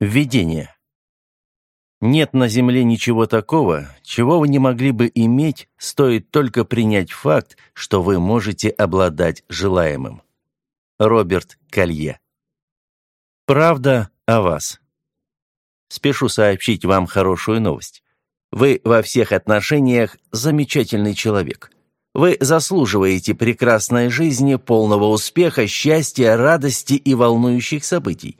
Введение. Нет на Земле ничего такого, чего вы не могли бы иметь, стоит только принять факт, что вы можете обладать желаемым. Роберт Колье. Правда о вас. Спешу сообщить вам хорошую новость. Вы во всех отношениях замечательный человек. Вы заслуживаете прекрасной жизни, полного успеха, счастья, радости и волнующих событий.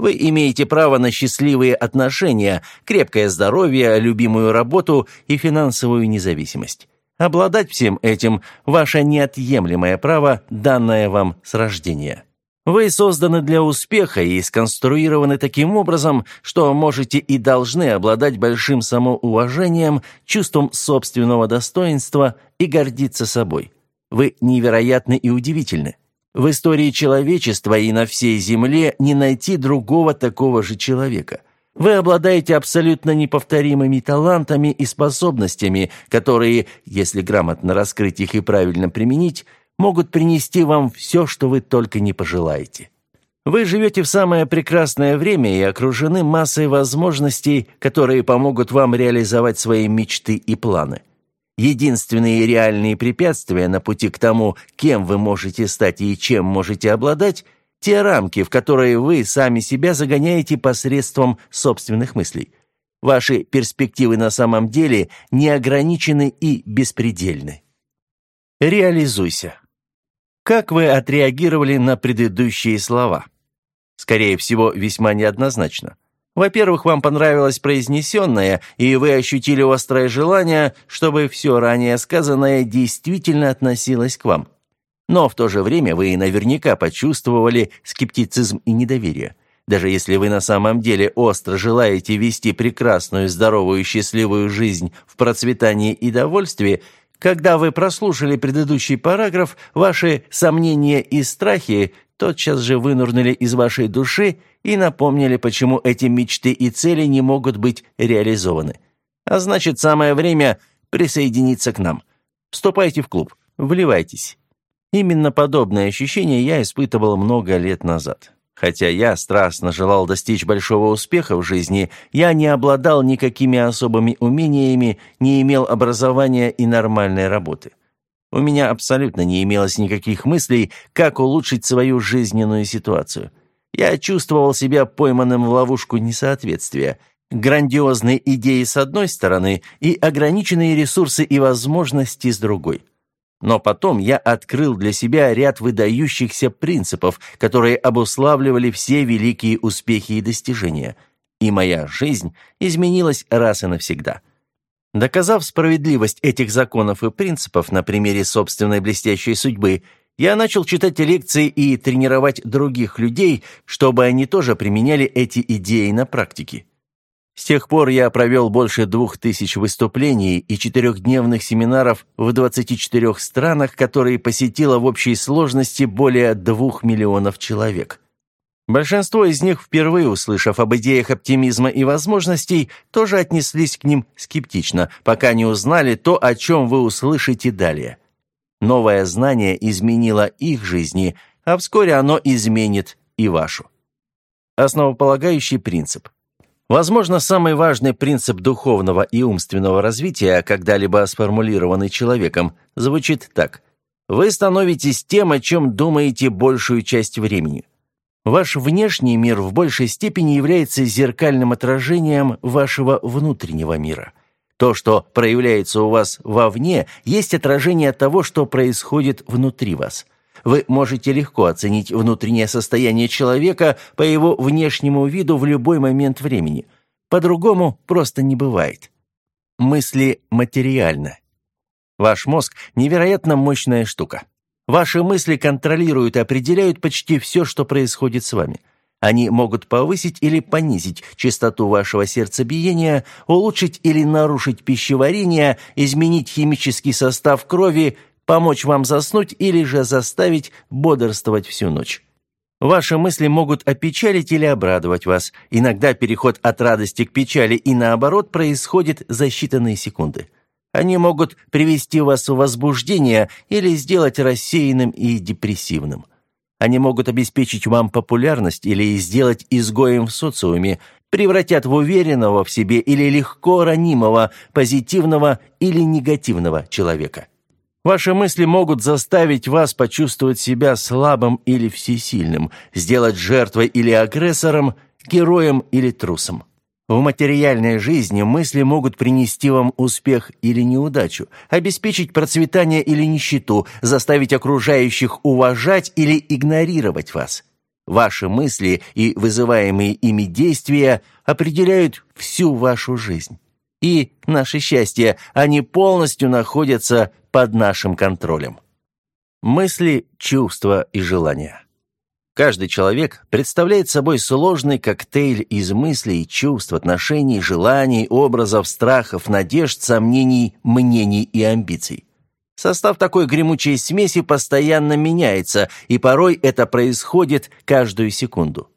Вы имеете право на счастливые отношения, крепкое здоровье, любимую работу и финансовую независимость. Обладать всем этим – ваше неотъемлемое право, данное вам с рождения. Вы созданы для успеха и сконструированы таким образом, что можете и должны обладать большим самоуважением, чувством собственного достоинства и гордиться собой. Вы невероятны и удивительны. В истории человечества и на всей Земле не найти другого такого же человека. Вы обладаете абсолютно неповторимыми талантами и способностями, которые, если грамотно раскрыть их и правильно применить, могут принести вам все, что вы только не пожелаете. Вы живете в самое прекрасное время и окружены массой возможностей, которые помогут вам реализовать свои мечты и планы. Единственные реальные препятствия на пути к тому, кем вы можете стать и чем можете обладать, те рамки, в которые вы сами себя загоняете посредством собственных мыслей. Ваши перспективы на самом деле неограничены и беспредельны. Реализуйся. Как вы отреагировали на предыдущие слова? Скорее всего, весьма неоднозначно. Во-первых, вам понравилось произнесенное, и вы ощутили острое желание, чтобы все ранее сказанное действительно относилось к вам. Но в то же время вы наверняка почувствовали скептицизм и недоверие. Даже если вы на самом деле остро желаете вести прекрасную, здоровую, счастливую жизнь в процветании и довольстве, когда вы прослушали предыдущий параграф, ваши сомнения и страхи тотчас же вынурнули из вашей души и напомнили, почему эти мечты и цели не могут быть реализованы. А значит, самое время присоединиться к нам. Вступайте в клуб, вливайтесь. Именно подобное ощущение я испытывал много лет назад. Хотя я страстно желал достичь большого успеха в жизни, я не обладал никакими особыми умениями, не имел образования и нормальной работы. У меня абсолютно не имелось никаких мыслей, как улучшить свою жизненную ситуацию. Я чувствовал себя пойманным в ловушку несоответствия. Грандиозные идеи с одной стороны и ограниченные ресурсы и возможности с другой. Но потом я открыл для себя ряд выдающихся принципов, которые обуславливали все великие успехи и достижения. И моя жизнь изменилась раз и навсегда. Доказав справедливость этих законов и принципов на примере собственной блестящей судьбы, я начал читать лекции и тренировать других людей, чтобы они тоже применяли эти идеи на практике. С тех пор я провел больше двух тысяч выступлений и четырехдневных семинаров в 24 странах, которые посетило в общей сложности более двух миллионов человек. Большинство из них, впервые услышав об идеях оптимизма и возможностей, тоже отнеслись к ним скептично, пока не узнали то, о чем вы услышите далее. Новое знание изменило их жизни, а вскоре оно изменит и вашу. Основополагающий принцип. Возможно, самый важный принцип духовного и умственного развития, когда-либо сформулированный человеком, звучит так. Вы становитесь тем, о чем думаете большую часть времени. Ваш внешний мир в большей степени является зеркальным отражением вашего внутреннего мира. То, что проявляется у вас вовне, есть отражение того, что происходит внутри вас. Вы можете легко оценить внутреннее состояние человека по его внешнему виду в любой момент времени. По-другому просто не бывает. Мысли материальны. Ваш мозг – невероятно мощная штука. Ваши мысли контролируют и определяют почти все, что происходит с вами. Они могут повысить или понизить частоту вашего сердцебиения, улучшить или нарушить пищеварение, изменить химический состав крови, помочь вам заснуть или же заставить бодрствовать всю ночь. Ваши мысли могут опечалить или обрадовать вас. Иногда переход от радости к печали и наоборот происходит за считанные секунды. Они могут привести вас в возбуждение или сделать рассеянным и депрессивным. Они могут обеспечить вам популярность или сделать изгоем в социуме, превратят в уверенного в себе или легко ранимого, позитивного или негативного человека. Ваши мысли могут заставить вас почувствовать себя слабым или всесильным, сделать жертвой или агрессором, героем или трусом. В материальной жизни мысли могут принести вам успех или неудачу, обеспечить процветание или нищету, заставить окружающих уважать или игнорировать вас. Ваши мысли и вызываемые ими действия определяют всю вашу жизнь. И, наше счастье, они полностью находятся под нашим контролем. Мысли, чувства и желания. Каждый человек представляет собой сложный коктейль из мыслей, чувств, отношений, желаний, образов, страхов, надежд, сомнений, мнений и амбиций. Состав такой гремучей смеси постоянно меняется, и порой это происходит каждую секунду.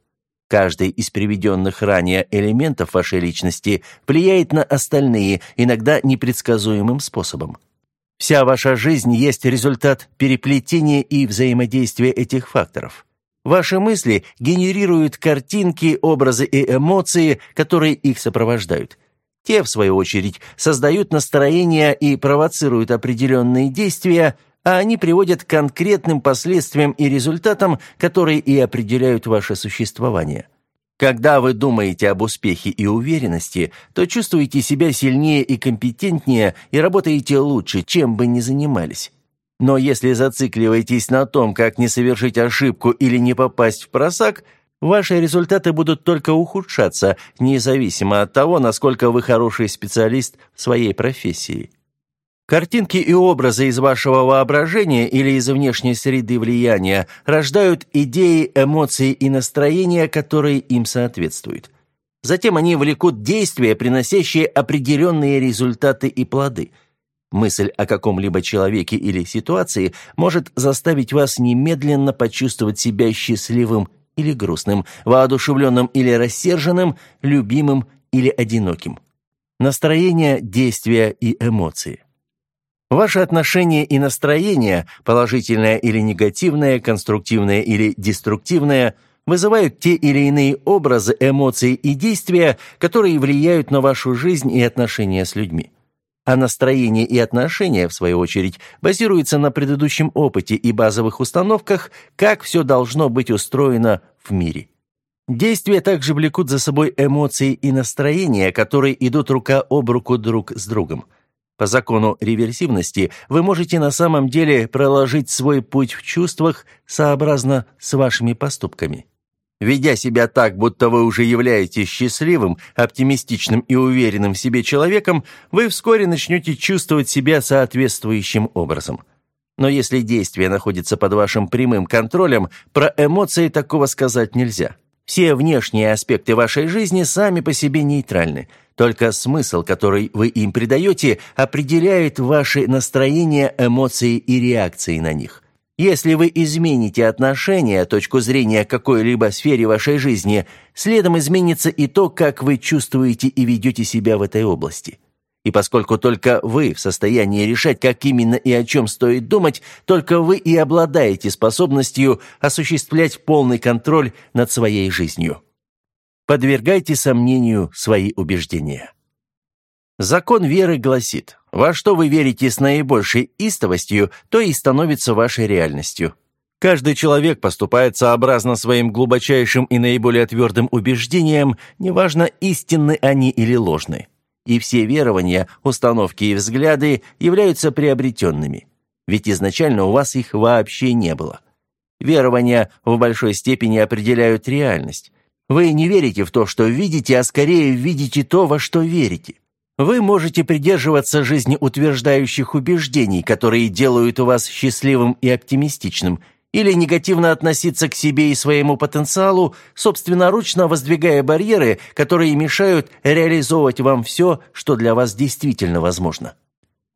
Каждый из приведенных ранее элементов вашей личности влияет на остальные, иногда непредсказуемым способом. Вся ваша жизнь есть результат переплетения и взаимодействия этих факторов. Ваши мысли генерируют картинки, образы и эмоции, которые их сопровождают. Те, в свою очередь, создают настроение и провоцируют определенные действия, а они приводят к конкретным последствиям и результатам, которые и определяют ваше существование. Когда вы думаете об успехе и уверенности, то чувствуете себя сильнее и компетентнее и работаете лучше, чем бы ни занимались. Но если зацикливаетесь на том, как не совершить ошибку или не попасть в просак, ваши результаты будут только ухудшаться, независимо от того, насколько вы хороший специалист в своей профессии. Картинки и образы из вашего воображения или из внешней среды влияния рождают идеи, эмоции и настроения, которые им соответствуют. Затем они влекут действия, приносящие определенные результаты и плоды – Мысль о каком-либо человеке или ситуации может заставить вас немедленно почувствовать себя счастливым или грустным, воодушевленным или рассерженным, любимым или одиноким. Настроение, действия и эмоции. Ваши отношения и настроение, положительное или негативное, конструктивное или деструктивное, вызывают те или иные образы, эмоции и действия, которые влияют на вашу жизнь и отношения с людьми. А настроение и отношения, в свою очередь, базируются на предыдущем опыте и базовых установках, как все должно быть устроено в мире. Действия также влекут за собой эмоции и настроения, которые идут рука об руку друг с другом. По закону реверсивности вы можете на самом деле проложить свой путь в чувствах сообразно с вашими поступками. Ведя себя так, будто вы уже являетесь счастливым, оптимистичным и уверенным в себе человеком, вы вскоре начнете чувствовать себя соответствующим образом. Но если действие находится под вашим прямым контролем, про эмоции такого сказать нельзя. Все внешние аспекты вашей жизни сами по себе нейтральны. Только смысл, который вы им придаете, определяет ваши настроения, эмоции и реакции на них. Если вы измените отношение, точку зрения к какой-либо сфере вашей жизни, следом изменится и то, как вы чувствуете и ведете себя в этой области. И поскольку только вы в состоянии решать, как именно и о чем стоит думать, только вы и обладаете способностью осуществлять полный контроль над своей жизнью. Подвергайте сомнению свои убеждения. Закон веры гласит, во что вы верите с наибольшей истовостью, то и становится вашей реальностью. Каждый человек поступает сообразно своим глубочайшим и наиболее твердым убеждениям, неважно, истинны они или ложны. И все верования, установки и взгляды являются приобретенными. Ведь изначально у вас их вообще не было. Верования в большой степени определяют реальность. Вы не верите в то, что видите, а скорее видите то, во что верите. Вы можете придерживаться жизнеутверждающих убеждений, которые делают вас счастливым и оптимистичным, или негативно относиться к себе и своему потенциалу, собственноручно воздвигая барьеры, которые мешают реализовывать вам все, что для вас действительно возможно.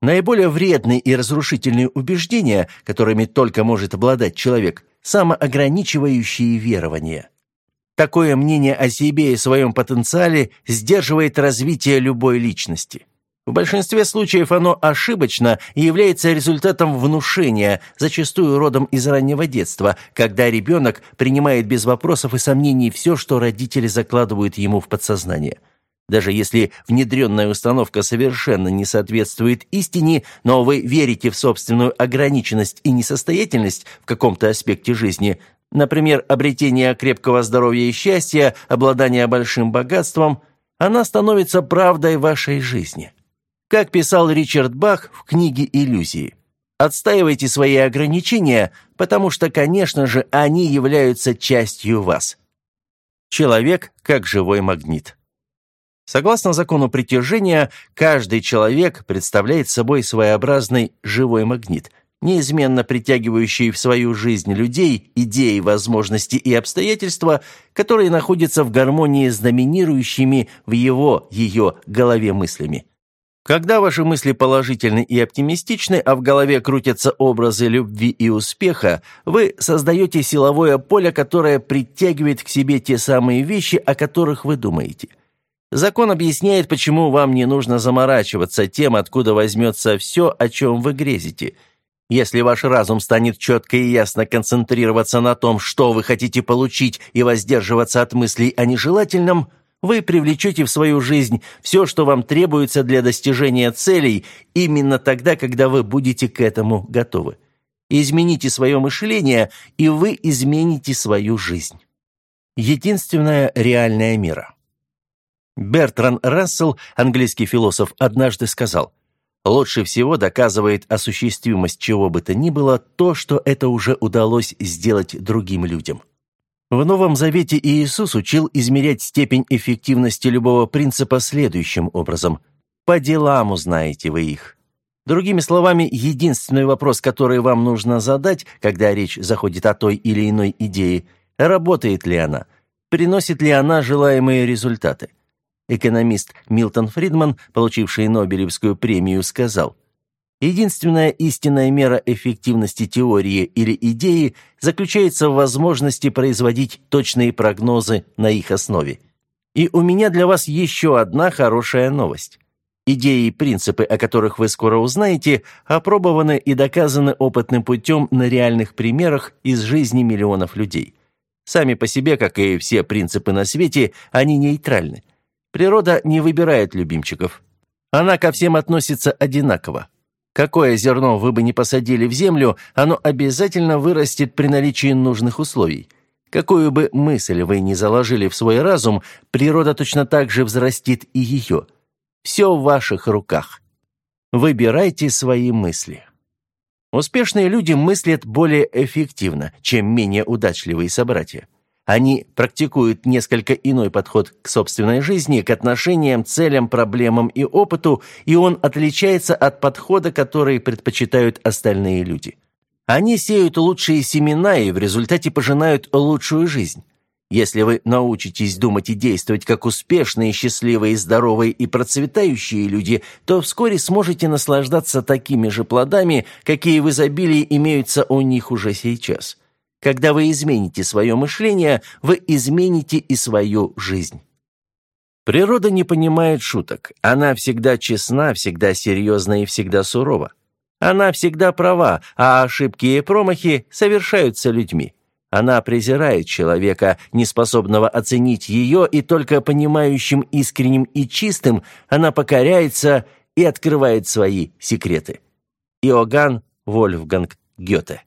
Наиболее вредные и разрушительные убеждения, которыми только может обладать человек, самоограничивающие верования – Такое мнение о себе и своем потенциале сдерживает развитие любой личности. В большинстве случаев оно ошибочно и является результатом внушения, зачастую родом из раннего детства, когда ребенок принимает без вопросов и сомнений все, что родители закладывают ему в подсознание. Даже если внедренная установка совершенно не соответствует истине, но вы верите в собственную ограниченность и несостоятельность в каком-то аспекте жизни, например, обретение крепкого здоровья и счастья, обладание большим богатством, она становится правдой вашей жизни. Как писал Ричард Бах в книге «Иллюзии». Отстаивайте свои ограничения, потому что, конечно же, они являются частью вас. Человек как живой магнит. Согласно закону притяжения, каждый человек представляет собой своеобразный живой магнит, неизменно притягивающий в свою жизнь людей, идеи, возможности и обстоятельства, которые находятся в гармонии с доминирующими в его, ее голове мыслями. Когда ваши мысли положительны и оптимистичны, а в голове крутятся образы любви и успеха, вы создаете силовое поле, которое притягивает к себе те самые вещи, о которых вы думаете. Закон объясняет, почему вам не нужно заморачиваться тем, откуда возьмется все, о чем вы грезите. Если ваш разум станет четко и ясно концентрироваться на том, что вы хотите получить, и воздерживаться от мыслей о нежелательном – вы привлечете в свою жизнь все, что вам требуется для достижения целей, именно тогда, когда вы будете к этому готовы. Измените свое мышление, и вы измените свою жизнь. Единственная реальная мера. Бертран Рассел, английский философ, однажды сказал, «Лучше всего доказывает осуществимость чего бы то ни было то, что это уже удалось сделать другим людям». В Новом Завете Иисус учил измерять степень эффективности любого принципа следующим образом. «По делам узнаете вы их». Другими словами, единственный вопрос, который вам нужно задать, когда речь заходит о той или иной идее, работает ли она, приносит ли она желаемые результаты. Экономист Милтон Фридман, получивший Нобелевскую премию, сказал – Единственная истинная мера эффективности теории или идеи заключается в возможности производить точные прогнозы на их основе. И у меня для вас еще одна хорошая новость. Идеи и принципы, о которых вы скоро узнаете, опробованы и доказаны опытным путем на реальных примерах из жизни миллионов людей. Сами по себе, как и все принципы на свете, они нейтральны. Природа не выбирает любимчиков. Она ко всем относится одинаково. Какое зерно вы бы ни посадили в землю, оно обязательно вырастет при наличии нужных условий. Какую бы мысль вы ни заложили в свой разум, природа точно так же взрастит и ее. Все в ваших руках. Выбирайте свои мысли. Успешные люди мыслят более эффективно, чем менее удачливые собратья. Они практикуют несколько иной подход к собственной жизни, к отношениям, целям, проблемам и опыту, и он отличается от подхода, который предпочитают остальные люди. Они сеют лучшие семена и в результате пожинают лучшую жизнь. Если вы научитесь думать и действовать как успешные, счастливые, здоровые и процветающие люди, то вскоре сможете наслаждаться такими же плодами, какие в изобилии имеются у них уже сейчас. Когда вы измените свое мышление, вы измените и свою жизнь. Природа не понимает шуток. Она всегда честна, всегда серьезна и всегда сурова. Она всегда права, а ошибки и промахи совершаются людьми. Она презирает человека, неспособного оценить ее, и только понимающим искренним и чистым она покоряется и открывает свои секреты. Иоганн Вольфганг Гёте